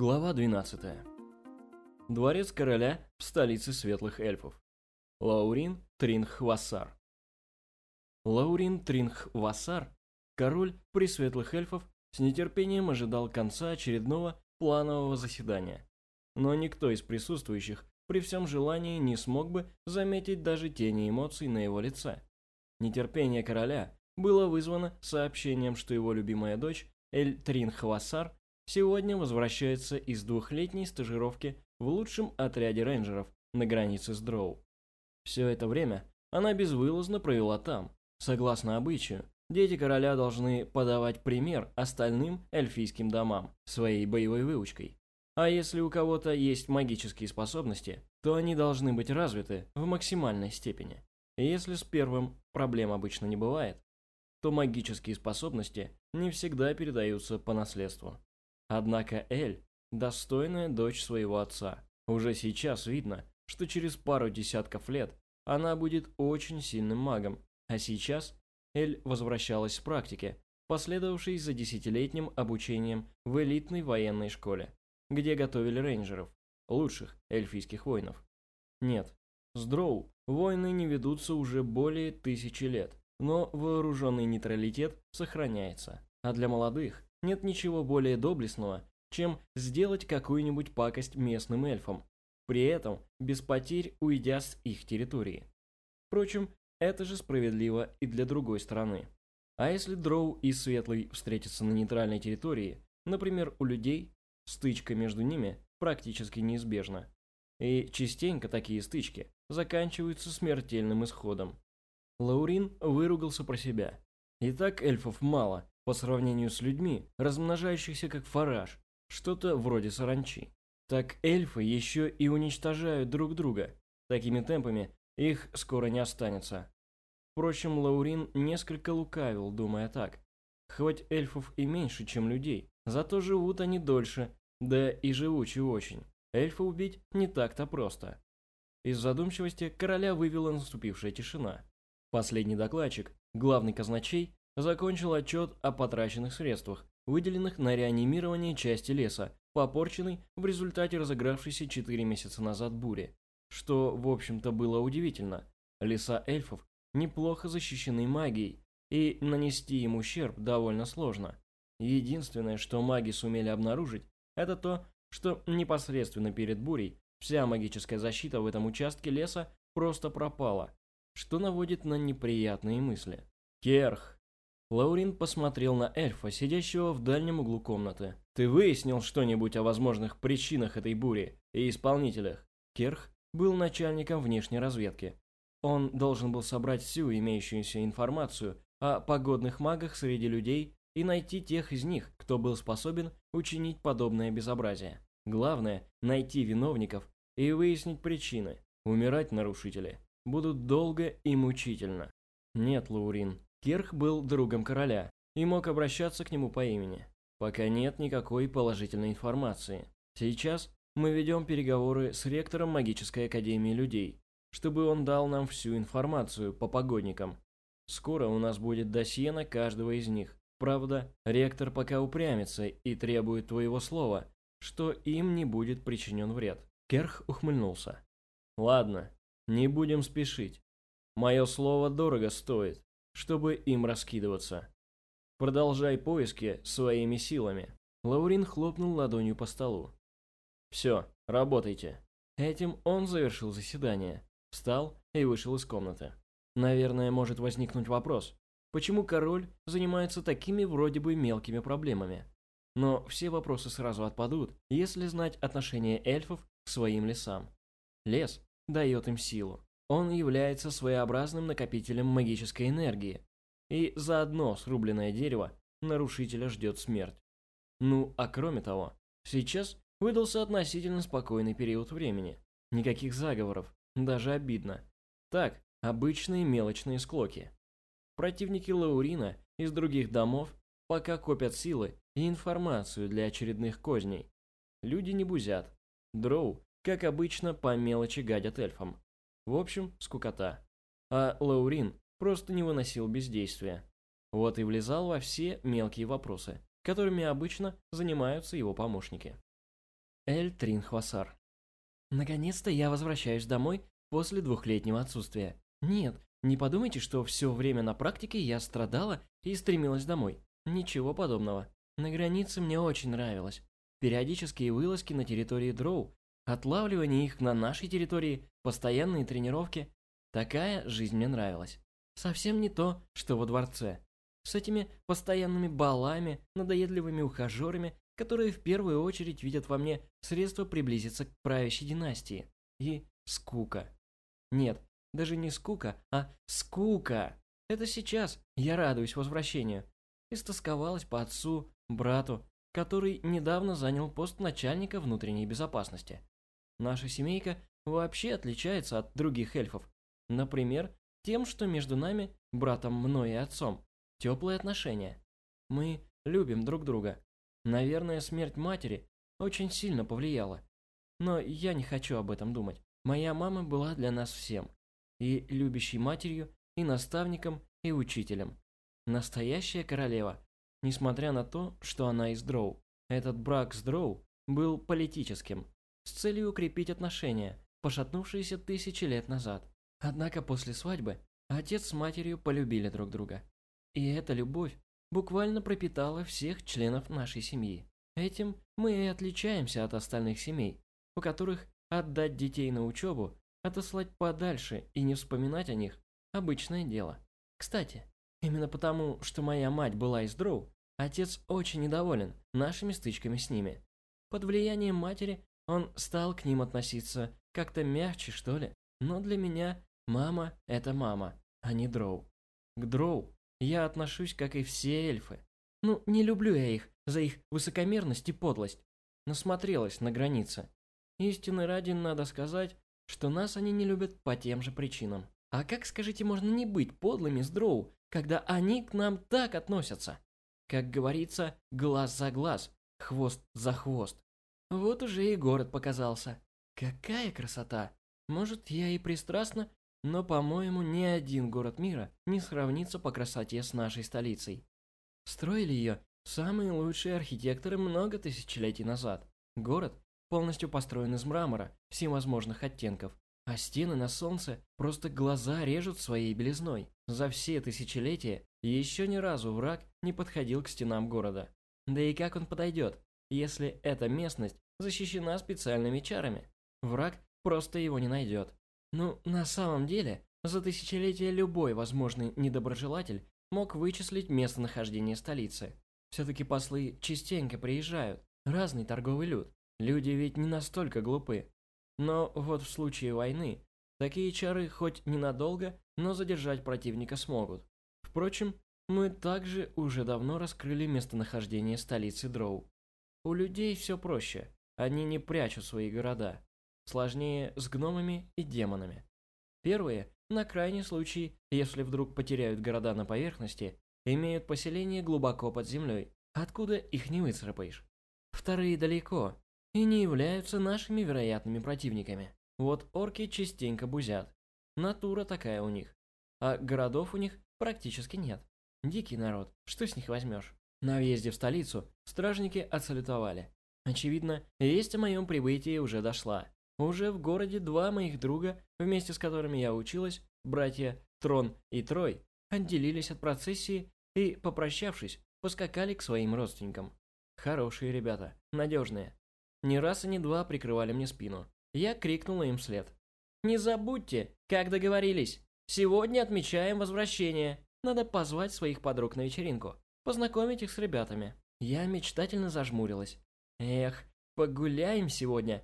Глава 12. Дворец короля в столице светлых эльфов. Лаурин Тринхвасар. Лаурин Тринхвасар, король пресветлых эльфов, с нетерпением ожидал конца очередного планового заседания. Но никто из присутствующих при всем желании не смог бы заметить даже тени эмоций на его лице. Нетерпение короля было вызвано сообщением, что его любимая дочь Эль Тринхвасар сегодня возвращается из двухлетней стажировки в лучшем отряде рейнджеров на границе с Дроу. Все это время она безвылазно провела там. Согласно обычаю, дети короля должны подавать пример остальным эльфийским домам своей боевой выучкой. А если у кого-то есть магические способности, то они должны быть развиты в максимальной степени. Если с первым проблем обычно не бывает, то магические способности не всегда передаются по наследству. Однако Эль – достойная дочь своего отца. Уже сейчас видно, что через пару десятков лет она будет очень сильным магом, а сейчас Эль возвращалась с практики, последовавшей за десятилетним обучением в элитной военной школе, где готовили рейнджеров, лучших эльфийских воинов. Нет, с Дроу войны не ведутся уже более тысячи лет, но вооруженный нейтралитет сохраняется, а для молодых нет ничего более доблестного, чем сделать какую-нибудь пакость местным эльфам, при этом без потерь уйдя с их территории. Впрочем, это же справедливо и для другой стороны. А если Дроу и Светлый встретятся на нейтральной территории, например, у людей, стычка между ними практически неизбежна. И частенько такие стычки заканчиваются смертельным исходом. Лаурин выругался про себя. И так эльфов мало, по сравнению с людьми, размножающихся как фараж, что-то вроде саранчи. Так эльфы еще и уничтожают друг друга. Такими темпами их скоро не останется. Впрочем, Лаурин несколько лукавил, думая так. Хоть эльфов и меньше, чем людей, зато живут они дольше, да и живучи очень. Эльфа убить не так-то просто. Из задумчивости короля вывела наступившая тишина. Последний докладчик, главный казначей, закончил отчет о потраченных средствах, выделенных на реанимирование части леса, попорченной в результате разыгравшейся 4 месяца назад бури. Что, в общем-то, было удивительно. Леса эльфов неплохо защищены магией, и нанести им ущерб довольно сложно. Единственное, что маги сумели обнаружить, это то, что непосредственно перед бурей вся магическая защита в этом участке леса просто пропала, что наводит на неприятные мысли. Керх, Лаурин посмотрел на эльфа, сидящего в дальнем углу комнаты. «Ты выяснил что-нибудь о возможных причинах этой бури и исполнителях?» Керх был начальником внешней разведки. Он должен был собрать всю имеющуюся информацию о погодных магах среди людей и найти тех из них, кто был способен учинить подобное безобразие. Главное – найти виновников и выяснить причины. Умирать нарушители будут долго и мучительно. Нет, Лаурин, Кирх был другом короля и мог обращаться к нему по имени. Пока нет никакой положительной информации. Сейчас мы ведем переговоры с ректором магической академии людей, чтобы он дал нам всю информацию по погодникам. Скоро у нас будет досье на каждого из них. Правда, ректор пока упрямится и требует твоего слова, что им не будет причинен вред. Керх ухмыльнулся. Ладно, не будем спешить. Мое слово дорого стоит чтобы им раскидываться. Продолжай поиски своими силами. Лаурин хлопнул ладонью по столу. Все, работайте. Этим он завершил заседание, встал и вышел из комнаты. Наверное, может возникнуть вопрос, почему король занимается такими вроде бы мелкими проблемами. Но все вопросы сразу отпадут, если знать отношение эльфов к своим лесам. Лес дает им силу. Он является своеобразным накопителем магической энергии, и заодно срубленное дерево нарушителя ждет смерть. Ну, а кроме того, сейчас выдался относительно спокойный период времени. Никаких заговоров, даже обидно. Так, обычные мелочные склоки. Противники Лаурина из других домов пока копят силы и информацию для очередных козней. Люди не бузят. Дроу, как обычно, по мелочи гадят эльфам. В общем, скукота. А Лаурин просто не выносил бездействия. Вот и влезал во все мелкие вопросы, которыми обычно занимаются его помощники. Эль Тринхвасар. Наконец-то я возвращаюсь домой после двухлетнего отсутствия. Нет, не подумайте, что все время на практике я страдала и стремилась домой. Ничего подобного. На границе мне очень нравилось. Периодические вылазки на территории Дроу, отлавливание их на нашей территории, постоянные тренировки. Такая жизнь мне нравилась. Совсем не то, что во дворце. С этими постоянными балами, надоедливыми ухажерами, которые в первую очередь видят во мне средство приблизиться к правящей династии. И скука. Нет, даже не скука, а скука. Это сейчас я радуюсь возвращению. Истосковалась по отцу, брату, который недавно занял пост начальника внутренней безопасности. Наша семейка вообще отличается от других эльфов. Например, тем, что между нами, братом, мной и отцом, теплые отношения. Мы любим друг друга. Наверное, смерть матери очень сильно повлияла. Но я не хочу об этом думать. Моя мама была для нас всем. И любящей матерью, и наставником, и учителем. Настоящая королева, несмотря на то, что она из Дроу. Этот брак с Дроу был политическим, с целью укрепить отношения, пошатнувшиеся тысячи лет назад. Однако после свадьбы отец с матерью полюбили друг друга. И эта любовь буквально пропитала всех членов нашей семьи. Этим мы и отличаемся от остальных семей, у которых отдать детей на учебу, отослать подальше и не вспоминать о них – обычное дело. Кстати, именно потому, что моя мать была из Дроу, отец очень недоволен нашими стычками с ними. Под влиянием матери он стал к ним относиться как-то мягче, что ли. Но для меня мама – это мама, а не Дроу. К Дроу я отношусь, как и все эльфы. Ну, не люблю я их за их высокомерность и подлость. Насмотрелась на границе. Истины ради надо сказать, что нас они не любят по тем же причинам. А как, скажите, можно не быть подлыми с дроу, когда они к нам так относятся? Как говорится, глаз за глаз, хвост за хвост. Вот уже и город показался. Какая красота! Может, я и пристрастна, но, по-моему, ни один город мира не сравнится по красоте с нашей столицей. Строили ее самые лучшие архитекторы много тысячелетий назад. Город полностью построен из мрамора всевозможных оттенков, а стены на солнце просто глаза режут своей белизной. За все тысячелетия еще ни разу враг не подходил к стенам города. Да и как он подойдет, если эта местность защищена специальными чарами? Враг просто его не найдет. Ну, на самом деле, за тысячелетия любой возможный недоброжелатель мог вычислить местонахождение столицы. Все-таки послы частенько приезжают, разный торговый люд. Люди ведь не настолько глупы. Но вот в случае войны, такие чары хоть ненадолго, но задержать противника смогут. Впрочем, мы также уже давно раскрыли местонахождение столицы Дроу. У людей все проще, они не прячут свои города. Сложнее с гномами и демонами. Первые, на крайний случай, если вдруг потеряют города на поверхности, имеют поселение глубоко под землей, откуда их не выцарапаешь. Вторые далеко и не являются нашими вероятными противниками. Вот орки частенько бузят. Натура такая у них. А городов у них практически нет. Дикий народ, что с них возьмешь? На въезде в столицу стражники отсалютовали. Очевидно, весть о моем прибытии уже дошла. Уже в городе два моих друга, вместе с которыми я училась, братья Трон и Трой, отделились от процессии и, попрощавшись, поскакали к своим родственникам. Хорошие ребята, надежные. Ни раз и ни два прикрывали мне спину. Я крикнула им вслед. «Не забудьте, как договорились. Сегодня отмечаем возвращение. Надо позвать своих подруг на вечеринку. Познакомить их с ребятами». Я мечтательно зажмурилась. «Эх, погуляем сегодня.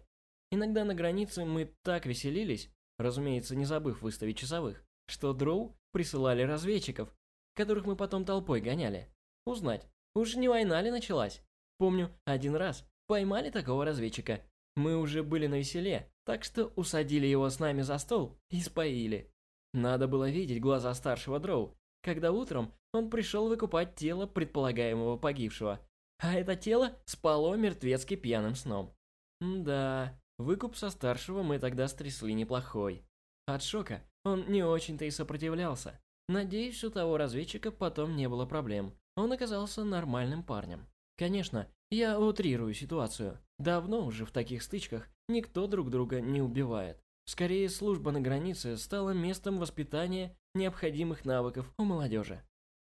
Иногда на границе мы так веселились, разумеется, не забыв выставить часовых, что дроу присылали разведчиков, которых мы потом толпой гоняли. Узнать, уж не война ли началась? Помню, один раз поймали такого разведчика. Мы уже были на веселе, так что усадили его с нами за стол и споили. Надо было видеть глаза старшего дроу, когда утром он пришел выкупать тело предполагаемого погибшего. А это тело спало мертвецки пьяным сном. Да, Выкуп со старшего мы тогда стрясли неплохой. От шока он не очень-то и сопротивлялся. Надеюсь, у того разведчика потом не было проблем. Он оказался нормальным парнем. Конечно, я утрирую ситуацию. Давно уже в таких стычках никто друг друга не убивает. Скорее, служба на границе стала местом воспитания необходимых навыков у молодежи.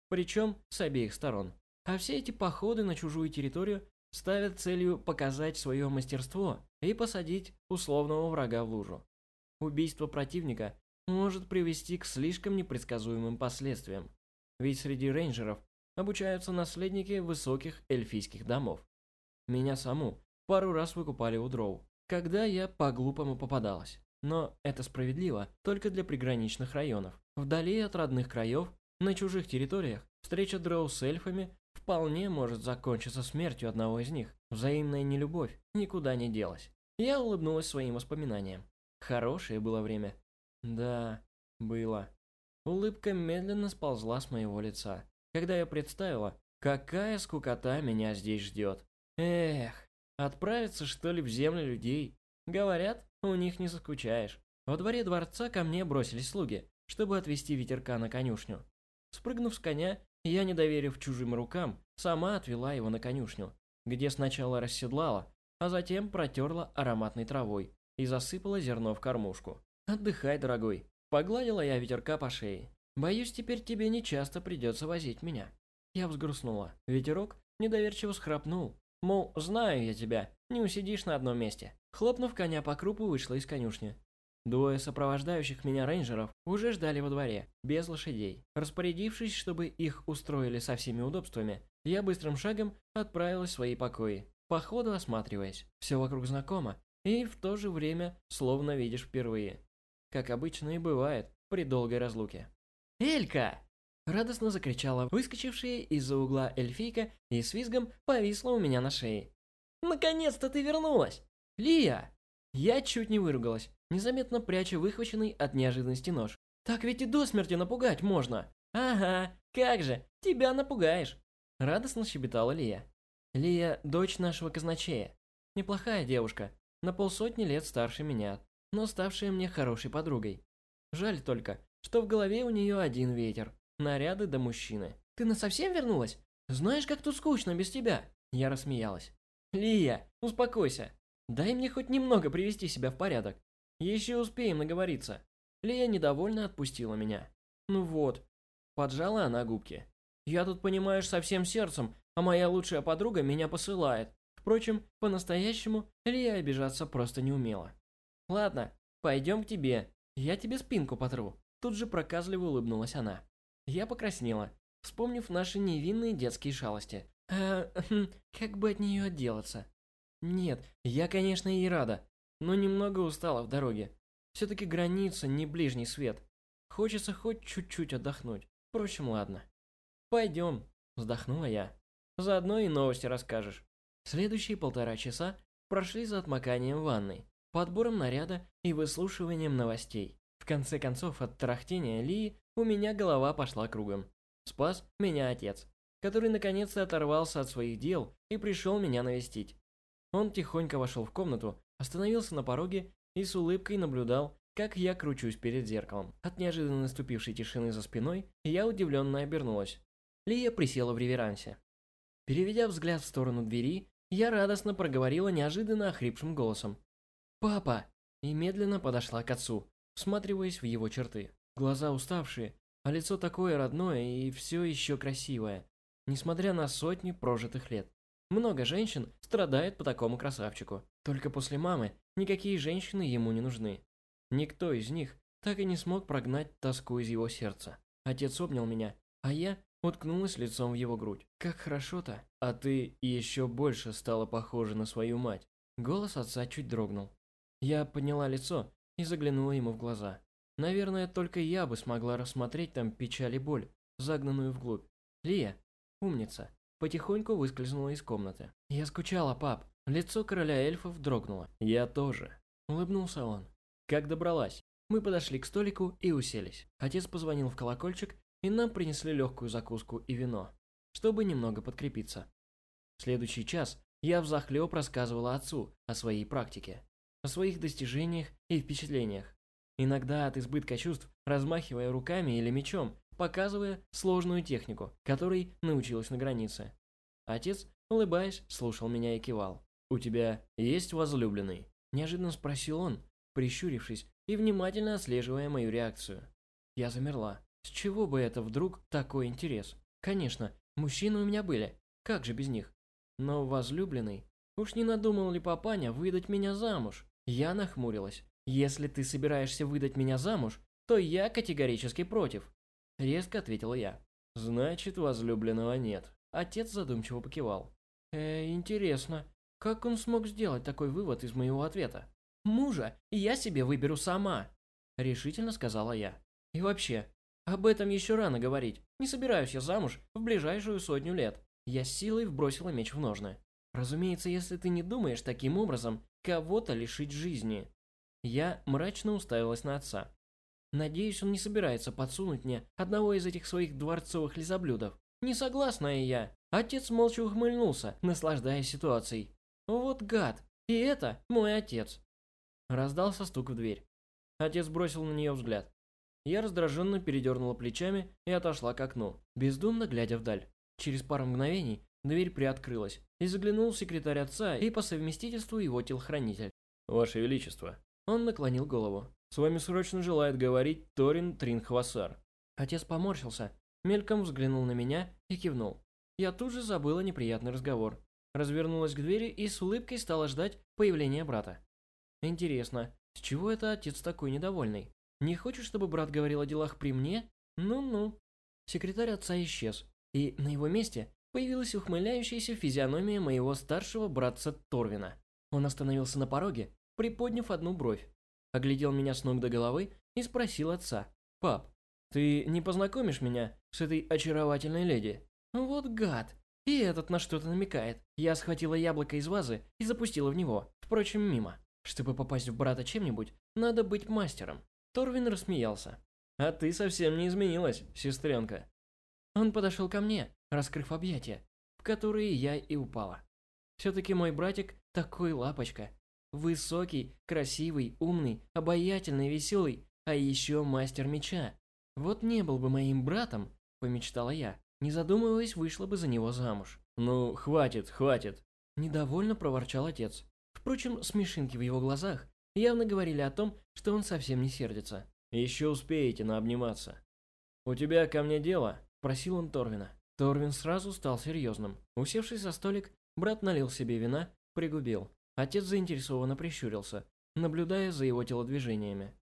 Причем с обеих сторон. А все эти походы на чужую территорию ставят целью показать свое мастерство и посадить условного врага в лужу. Убийство противника может привести к слишком непредсказуемым последствиям. Ведь среди рейнджеров обучаются наследники высоких эльфийских домов. Меня саму пару раз выкупали у дроу, когда я по-глупому попадалась. Но это справедливо только для приграничных районов. Вдали от родных краев, на чужих территориях, встреча дроу с эльфами вполне может закончиться смертью одного из них. Взаимная нелюбовь никуда не делась. Я улыбнулась своим воспоминаниям. Хорошее было время. Да, было. Улыбка медленно сползла с моего лица, когда я представила, какая скукота меня здесь ждет. Эх, отправиться что ли в землю людей? Говорят, у них не заскучаешь. Во дворе дворца ко мне бросились слуги, чтобы отвезти ветерка на конюшню. Спрыгнув с коня, я, не доверив чужим рукам, сама отвела его на конюшню, где сначала расседлала, а затем протерла ароматной травой и засыпала зерно в кормушку. «Отдыхай, дорогой», — погладила я ветерка по шее. «Боюсь, теперь тебе не часто придется возить меня». Я взгрустнула. Ветерок недоверчиво схрапнул. Мол, знаю я тебя, не усидишь на одном месте. Хлопнув коня по крупу, вышла из конюшни. Двое сопровождающих меня рейнджеров уже ждали во дворе, без лошадей. Распорядившись, чтобы их устроили со всеми удобствами, я быстрым шагом отправилась в свои покои, по ходу осматриваясь. Все вокруг знакомо, и в то же время словно видишь впервые. Как обычно и бывает при долгой разлуке. «Элька!» Радостно закричала выскочившая из-за угла эльфийка и с визгом повисла у меня на шее. «Наконец-то ты вернулась!» «Лия!» Я чуть не выругалась, незаметно пряча выхваченный от неожиданности нож. «Так ведь и до смерти напугать можно!» «Ага, как же, тебя напугаешь!» Радостно щебетала Лия. Лия – дочь нашего казначея. Неплохая девушка, на полсотни лет старше меня, но ставшая мне хорошей подругой. Жаль только, что в голове у нее один ветер, наряды до мужчины. «Ты насовсем вернулась? Знаешь, как тут скучно без тебя!» Я рассмеялась. «Лия, успокойся. Дай мне хоть немного привести себя в порядок. Еще успеем наговориться». Лия недовольно отпустила меня. «Ну вот». Поджала она губки. «Я тут, понимаешь, со всем сердцем, а моя лучшая подруга меня посылает. Впрочем, по-настоящему Лия обижаться просто не умела. «Ладно, пойдем к тебе, я тебе спинку потру». Тут же проказливо улыбнулась она. Я покраснела, вспомнив наши невинные детские шалости. А, как бы от нее отделаться? Нет, я, конечно, и рада, но немного устала в дороге. Все-таки граница не ближний свет. Хочется хоть чуть-чуть отдохнуть. Впрочем, ладно. Пойдем, вздохнула я. Заодно и новости расскажешь. Следующие полтора часа прошли за отмоканием ванной, подбором наряда и выслушиванием новостей. В конце концов, от тарахтения Лии у меня голова пошла кругом. Спас меня отец, который наконец-то оторвался от своих дел и пришел меня навестить. Он тихонько вошел в комнату, остановился на пороге и с улыбкой наблюдал, как я кручусь перед зеркалом. От неожиданно наступившей тишины за спиной я удивленно обернулась. Лия присела в реверансе. Переведя взгляд в сторону двери, я радостно проговорила неожиданно охрипшим голосом. «Папа!» и медленно подошла к отцу, всматриваясь в его черты. Глаза уставшие, а лицо такое родное и все еще красивое, несмотря на сотни прожитых лет. Много женщин страдает по такому красавчику. Только после мамы никакие женщины ему не нужны. Никто из них так и не смог прогнать тоску из его сердца. Отец обнял меня, а я уткнулась лицом в его грудь. Как хорошо-то. А ты еще больше стала похожа на свою мать. Голос отца чуть дрогнул. Я подняла лицо и заглянула ему в глаза. Наверное, только я бы смогла рассмотреть там печаль и боль, загнанную вглубь. Лия, умница, потихоньку выскользнула из комнаты. Я скучала, пап. Лицо короля эльфов дрогнуло. Я тоже. Улыбнулся он. Как добралась? Мы подошли к столику и уселись. Отец позвонил в колокольчик и нам принесли легкую закуску и вино, чтобы немного подкрепиться. В следующий час я взахлеб рассказывала отцу о своей практике, о своих достижениях и впечатлениях. Иногда от избытка чувств, размахивая руками или мечом, показывая сложную технику, которой научилась на границе. Отец, улыбаясь, слушал меня и кивал. У тебя есть возлюбленный?» Неожиданно спросил он, прищурившись и внимательно отслеживая мою реакцию. Я замерла. С чего бы это вдруг такой интерес? Конечно, мужчины у меня были, как же без них? Но возлюбленный... Уж не надумал ли папаня выдать меня замуж? Я нахмурилась. Если ты собираешься выдать меня замуж, то я категорически против. Резко ответила я. Значит, возлюбленного нет. Отец задумчиво покивал. Э, интересно, как он смог сделать такой вывод из моего ответа? Мужа я себе выберу сама, решительно сказала я. И вообще, об этом еще рано говорить. Не собираюсь я замуж в ближайшую сотню лет. Я силой вбросила меч в ножны. Разумеется, если ты не думаешь таким образом кого-то лишить жизни. Я мрачно уставилась на отца. Надеюсь, он не собирается подсунуть мне одного из этих своих дворцовых лизоблюдов. Не согласна и я. Отец молча ухмыльнулся, наслаждаясь ситуацией. Вот гад. И это мой отец. Раздался стук в дверь. Отец бросил на нее взгляд. Я раздраженно передернула плечами и отошла к окну, бездумно глядя вдаль. Через пару мгновений дверь приоткрылась, и заглянул секретарь отца и по совместительству его телохранитель. «Ваше Величество!» Он наклонил голову. «С вами срочно желает говорить Торин Тринхвасар». Отец поморщился, мельком взглянул на меня и кивнул. Я тут же забыла неприятный разговор. Развернулась к двери и с улыбкой стала ждать появления брата. Интересно, с чего это отец такой недовольный? Не хочет, чтобы брат говорил о делах при мне? Ну-ну. Секретарь отца исчез, и на его месте появилась ухмыляющаяся физиономия моего старшего братца Торвина. Он остановился на пороге, приподняв одну бровь, оглядел меня с ног до головы и спросил отца. «Пап, ты не познакомишь меня с этой очаровательной леди?» «Вот гад! И этот на что-то намекает. Я схватила яблоко из вазы и запустила в него, впрочем, мимо. Чтобы попасть в брата чем-нибудь, надо быть мастером». Торвин рассмеялся. «А ты совсем не изменилась, сестренка». Он подошел ко мне, раскрыв объятия, в которые я и упала. Все-таки мой братик такой лапочка. Высокий, красивый, умный, обаятельный, веселый, а еще мастер меча. Вот не был бы моим братом, помечтала я, не задумываясь, вышла бы за него замуж. Ну, хватит, хватит. Недовольно проворчал отец. Впрочем, смешинки в его глазах явно говорили о том, что он совсем не сердится. «Еще успеете наобниматься». «У тебя ко мне дело?» – просил он Торвина. Торвин сразу стал серьезным. Усевшись за столик, брат налил себе вина, пригубил. Отец заинтересованно прищурился, наблюдая за его телодвижениями.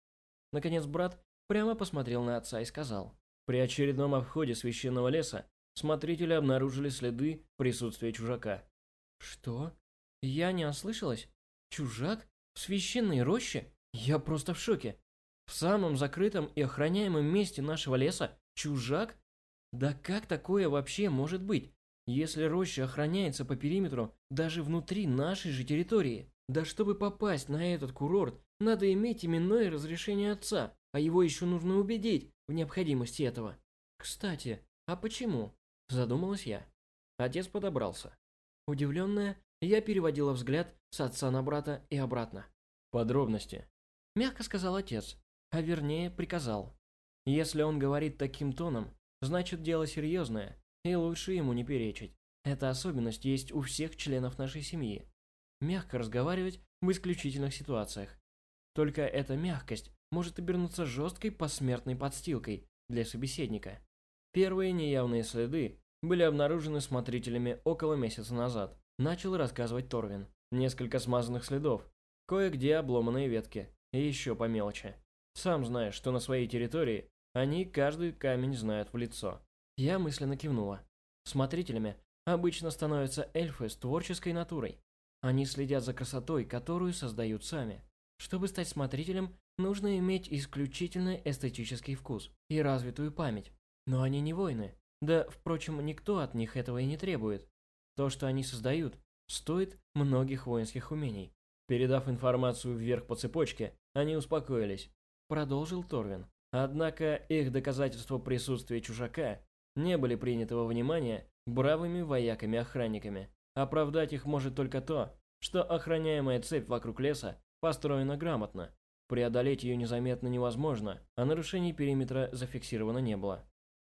Наконец брат прямо посмотрел на отца и сказал. При очередном обходе священного леса смотрители обнаружили следы присутствия чужака. «Что? Я не ослышалась? Чужак? В священной роще? Я просто в шоке. В самом закрытом и охраняемом месте нашего леса чужак? Да как такое вообще может быть, если роща охраняется по периметру даже внутри нашей же территории? Да чтобы попасть на этот курорт, надо иметь именное разрешение отца, а его еще нужно убедить в необходимости этого. Кстати, а почему? Задумалась я. Отец подобрался. Удивленная, я переводила взгляд с отца на брата и обратно. Подробности. Мягко сказал отец, а вернее приказал. Если он говорит таким тоном, значит дело серьезное, и лучше ему не перечить. Эта особенность есть у всех членов нашей семьи. Мягко разговаривать в исключительных ситуациях. Только эта мягкость может обернуться жесткой посмертной подстилкой для собеседника. Первые неявные следы были обнаружены смотрителями около месяца назад начал рассказывать Торвин. Несколько смазанных следов, кое-где обломанные ветки, и еще по мелочи. Сам знаешь, что на своей территории они каждый камень знают в лицо. Я мысленно кивнула. Смотрителями обычно становятся эльфы с творческой натурой. Они следят за красотой, которую создают сами. Чтобы стать смотрителем, нужно иметь исключительно эстетический вкус и развитую память. Но они не воины. Да, впрочем, никто от них этого и не требует. То, что они создают, стоит многих воинских умений. Передав информацию вверх по цепочке, они успокоились. Продолжил Торвин. Однако их доказательства присутствия чужака не были приняты во внимание бравыми вояками-охранниками. Оправдать их может только то, что охраняемая цепь вокруг леса построена грамотно. Преодолеть ее незаметно невозможно, а нарушений периметра зафиксировано не было.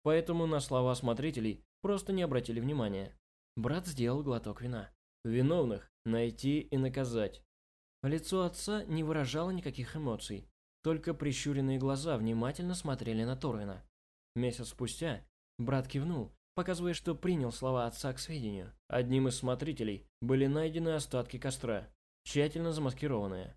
Поэтому на слова смотрителей просто не обратили внимания. Брат сделал глоток вина. Виновных найти и наказать. Лицо отца не выражало никаких эмоций, только прищуренные глаза внимательно смотрели на Торвина. Месяц спустя брат кивнул, показывая, что принял слова отца к сведению. Одним из смотрителей были найдены остатки костра, тщательно замаскированные.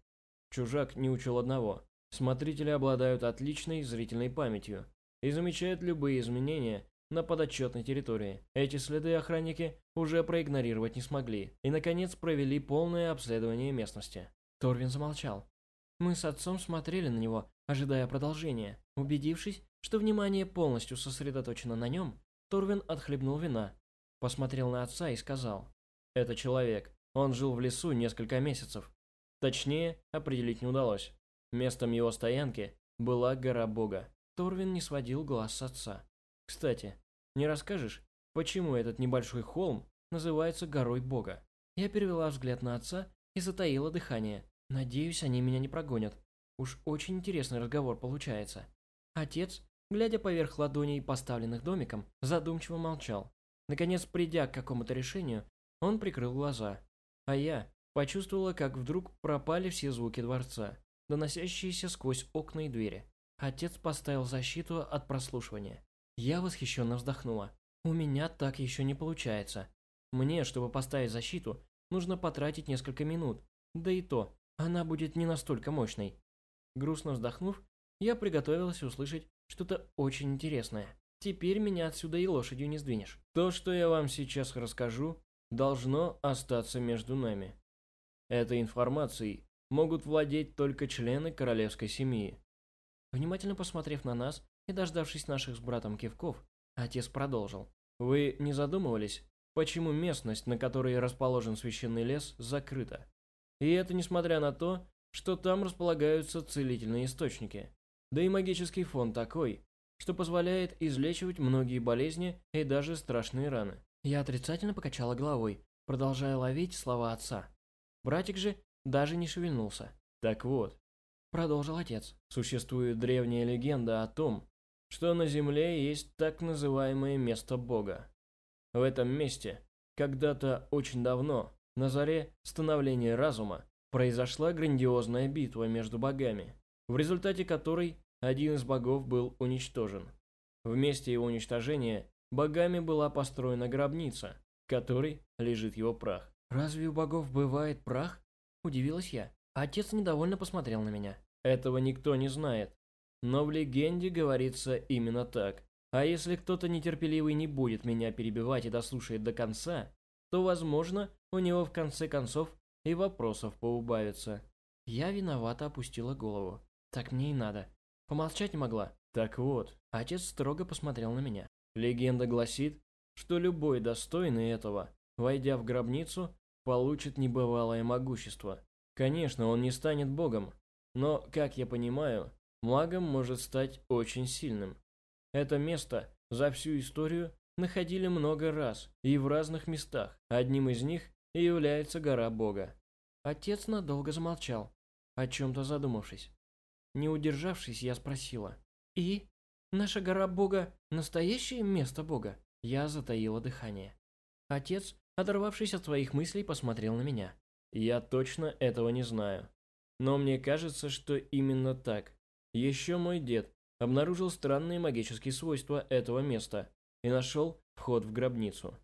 Чужак не учел одного. Смотрители обладают отличной зрительной памятью и замечают любые изменения на подотчетной территории. Эти следы охранники уже проигнорировать не смогли и, наконец, провели полное обследование местности. Торвин замолчал. Мы с отцом смотрели на него, ожидая продолжения. Убедившись, что внимание полностью сосредоточено на нем, Торвин отхлебнул вина, посмотрел на отца и сказал. «Это человек. Он жил в лесу несколько месяцев. Точнее, определить не удалось. Местом его стоянки была гора Бога. Торвин не сводил глаз с отца. «Кстати, не расскажешь, почему этот небольшой холм называется горой Бога?» Я перевела взгляд на отца и затаила дыхание. Надеюсь, они меня не прогонят. Уж очень интересный разговор получается. Отец, глядя поверх ладоней, поставленных домиком, задумчиво молчал. Наконец, придя к какому-то решению, он прикрыл глаза. А я почувствовала, как вдруг пропали все звуки дворца, доносящиеся сквозь окна и двери. Отец поставил защиту от прослушивания. Я восхищенно вздохнула. У меня так еще не получается. Мне, чтобы поставить защиту, нужно потратить несколько минут. Да и то, она будет не настолько мощной. Грустно вздохнув, я приготовилась услышать что-то очень интересное. Теперь меня отсюда и лошадью не сдвинешь. То, что я вам сейчас расскажу, должно остаться между нами. Этой информацией могут владеть только члены королевской семьи. Внимательно посмотрев на нас и дождавшись наших с братом кивков, отец продолжил. Вы не задумывались, почему местность, на которой расположен священный лес, закрыта? И это несмотря на то, что там располагаются целительные источники. Да и магический фон такой, что позволяет излечивать многие болезни и даже страшные раны. Я отрицательно покачала головой, продолжая ловить слова отца. Братик же даже не шевельнулся. Так вот, продолжил отец, существует древняя легенда о том, что на Земле есть так называемое место Бога. В этом месте, когда-то очень давно, на заре становления разума произошла грандиозная битва между богами, в результате которой один из богов был уничтожен. В месте его уничтожения богами была построена гробница, в которой лежит его прах. «Разве у богов бывает прах?» – удивилась я. Отец недовольно посмотрел на меня. «Этого никто не знает. Но в легенде говорится именно так. А если кто-то нетерпеливый не будет меня перебивать и дослушает до конца, то, возможно, у него в конце концов и вопросов поубавится. Я виновато опустила голову. Так мне и надо. Помолчать не могла. Так вот, отец строго посмотрел на меня. Легенда гласит, что любой достойный этого, войдя в гробницу, получит небывалое могущество. Конечно, он не станет богом, но, как я понимаю, магом может стать очень сильным. Это место за всю историю находили много раз и в разных местах. Одним из них и является гора Бога. Отец надолго замолчал, о чем-то задумавшись. Не удержавшись, я спросила. «И? Наша гора Бога – настоящее место Бога?» Я затаила дыхание. Отец, оторвавшись от своих мыслей, посмотрел на меня. «Я точно этого не знаю. Но мне кажется, что именно так. Еще мой дед обнаружил странные магические свойства этого места и нашел вход в гробницу.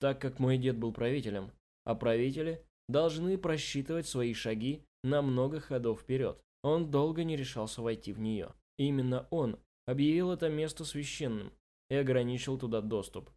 Так как мой дед был правителем, а правители должны просчитывать свои шаги на много ходов вперед, он долго не решался войти в нее. Именно он объявил это место священным и ограничил туда доступ.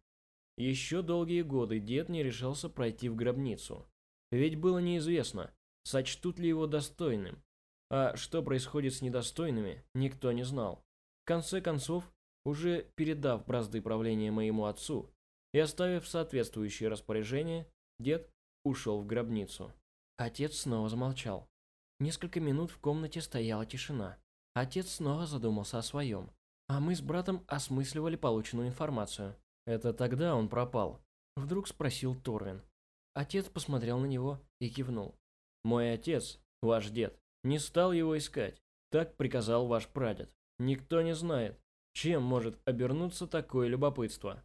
Еще долгие годы дед не решался пройти в гробницу, ведь было неизвестно, сочтут ли его достойным, а что происходит с недостойными, никто не знал. В конце концов, уже передав бразды правления моему отцу и оставив соответствующее распоряжение, дед ушел в гробницу. Отец снова замолчал. Несколько минут в комнате стояла тишина. Отец снова задумался о своем, а мы с братом осмысливали полученную информацию. Это тогда он пропал. Вдруг спросил Торвин. Отец посмотрел на него и кивнул. «Мой отец, ваш дед, не стал его искать. Так приказал ваш прадед. Никто не знает, чем может обернуться такое любопытство?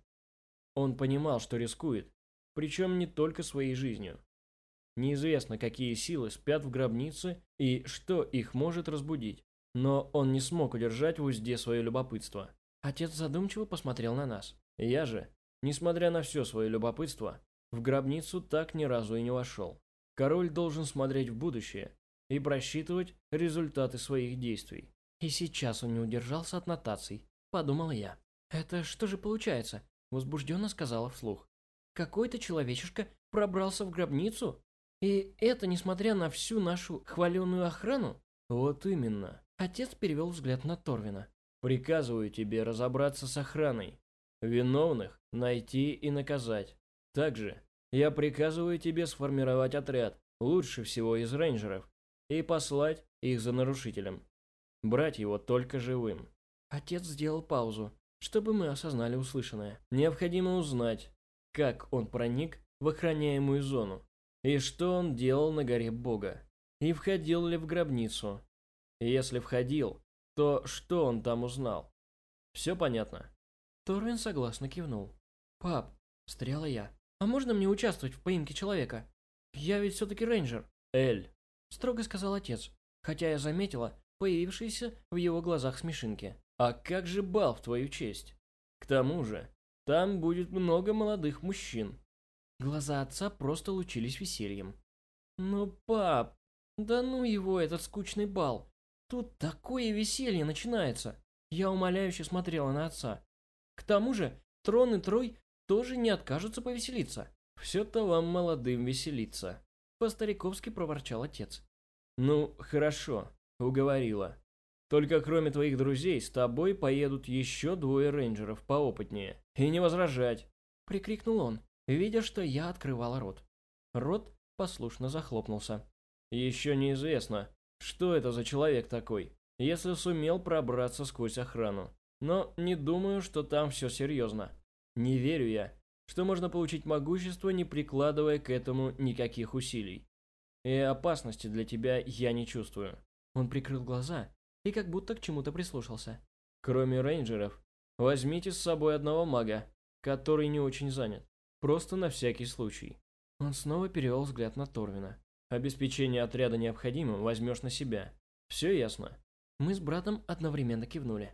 Он понимал, что рискует, причем не только своей жизнью. Неизвестно, какие силы спят в гробнице и что их может разбудить. Но он не смог удержать в узде свое любопытство. Отец задумчиво посмотрел на нас. Я же, несмотря на все свое любопытство, в гробницу так ни разу и не вошел. Король должен смотреть в будущее и просчитывать результаты своих действий. И сейчас он не удержался от нотаций, подумал я. «Это что же получается?» – возбужденно сказала вслух. «Какой-то человечишка пробрался в гробницу? И это несмотря на всю нашу хваленную охрану?» «Вот именно». Отец перевел взгляд на Торвина. «Приказываю тебе разобраться с охраной. Виновных найти и наказать. Также я приказываю тебе сформировать отряд, лучше всего из рейнджеров, и послать их за нарушителем. Брать его только живым». Отец сделал паузу, чтобы мы осознали услышанное. Необходимо узнать, как он проник в охраняемую зону, и что он делал на горе Бога, и входил ли в гробницу. Если входил, то что он там узнал? Все понятно? Торвин согласно кивнул. «Пап», — встряла я, — «а можно мне участвовать в поимке человека? Я ведь все-таки рейнджер». «Эль», — строго сказал отец, хотя я заметила появившиеся в его глазах смешинки. А как же бал в твою честь? К тому же, там будет много молодых мужчин. Глаза отца просто лучились весельем. Ну, пап, да ну его, этот скучный бал. Тут такое веселье начинается. Я умоляюще смотрела на отца. К тому же, Трон и Трой тоже не откажутся повеселиться. Все-то вам молодым веселиться. По-стариковски проворчал отец. Ну, хорошо, уговорила. Только кроме твоих друзей, с тобой поедут еще двое рейнджеров поопытнее. И не возражать!» Прикрикнул он, видя, что я открывала рот. Рот послушно захлопнулся. «Еще неизвестно, что это за человек такой, если сумел пробраться сквозь охрану. Но не думаю, что там все серьезно. Не верю я, что можно получить могущество, не прикладывая к этому никаких усилий. И опасности для тебя я не чувствую». Он прикрыл глаза и как будто к чему-то прислушался. Кроме рейнджеров, возьмите с собой одного мага, который не очень занят. Просто на всякий случай. Он снова перевел взгляд на Торвина. Обеспечение отряда необходимым возьмешь на себя. Все ясно. Мы с братом одновременно кивнули.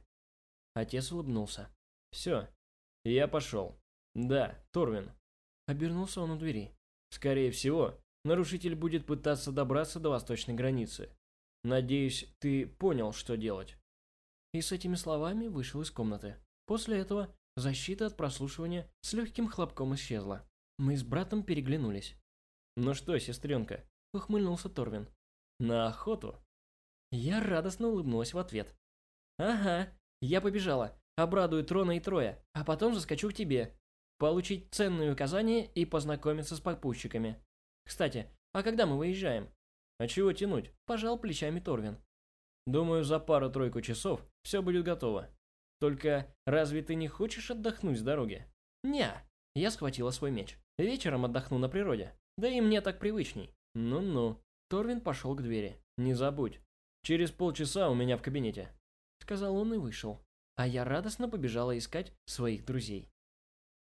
Отец улыбнулся. Все. Я пошел. Да, Торвин. Обернулся он у двери. Скорее всего, нарушитель будет пытаться добраться до восточной границы. Надеюсь, ты понял, что делать. И с этими словами вышел из комнаты. После этого защита от прослушивания с легким хлопком исчезла. Мы с братом переглянулись. «Ну что, сестренка?» – ухмыльнулся Торвин. «На охоту?» Я радостно улыбнулась в ответ. «Ага, я побежала, обрадую Трона и Троя, а потом заскочу к тебе. Получить ценные указания и познакомиться с попутчиками. Кстати, а когда мы выезжаем?» А чего тянуть? Пожал плечами Торвин. Думаю, за пару-тройку часов все будет готово. Только разве ты не хочешь отдохнуть с дороги? Не, я схватила свой меч. Вечером отдохну на природе. Да и мне так привычней. Ну-ну. Торвин пошел к двери. Не забудь. Через полчаса у меня в кабинете. Сказал он и вышел. А я радостно побежала искать своих друзей.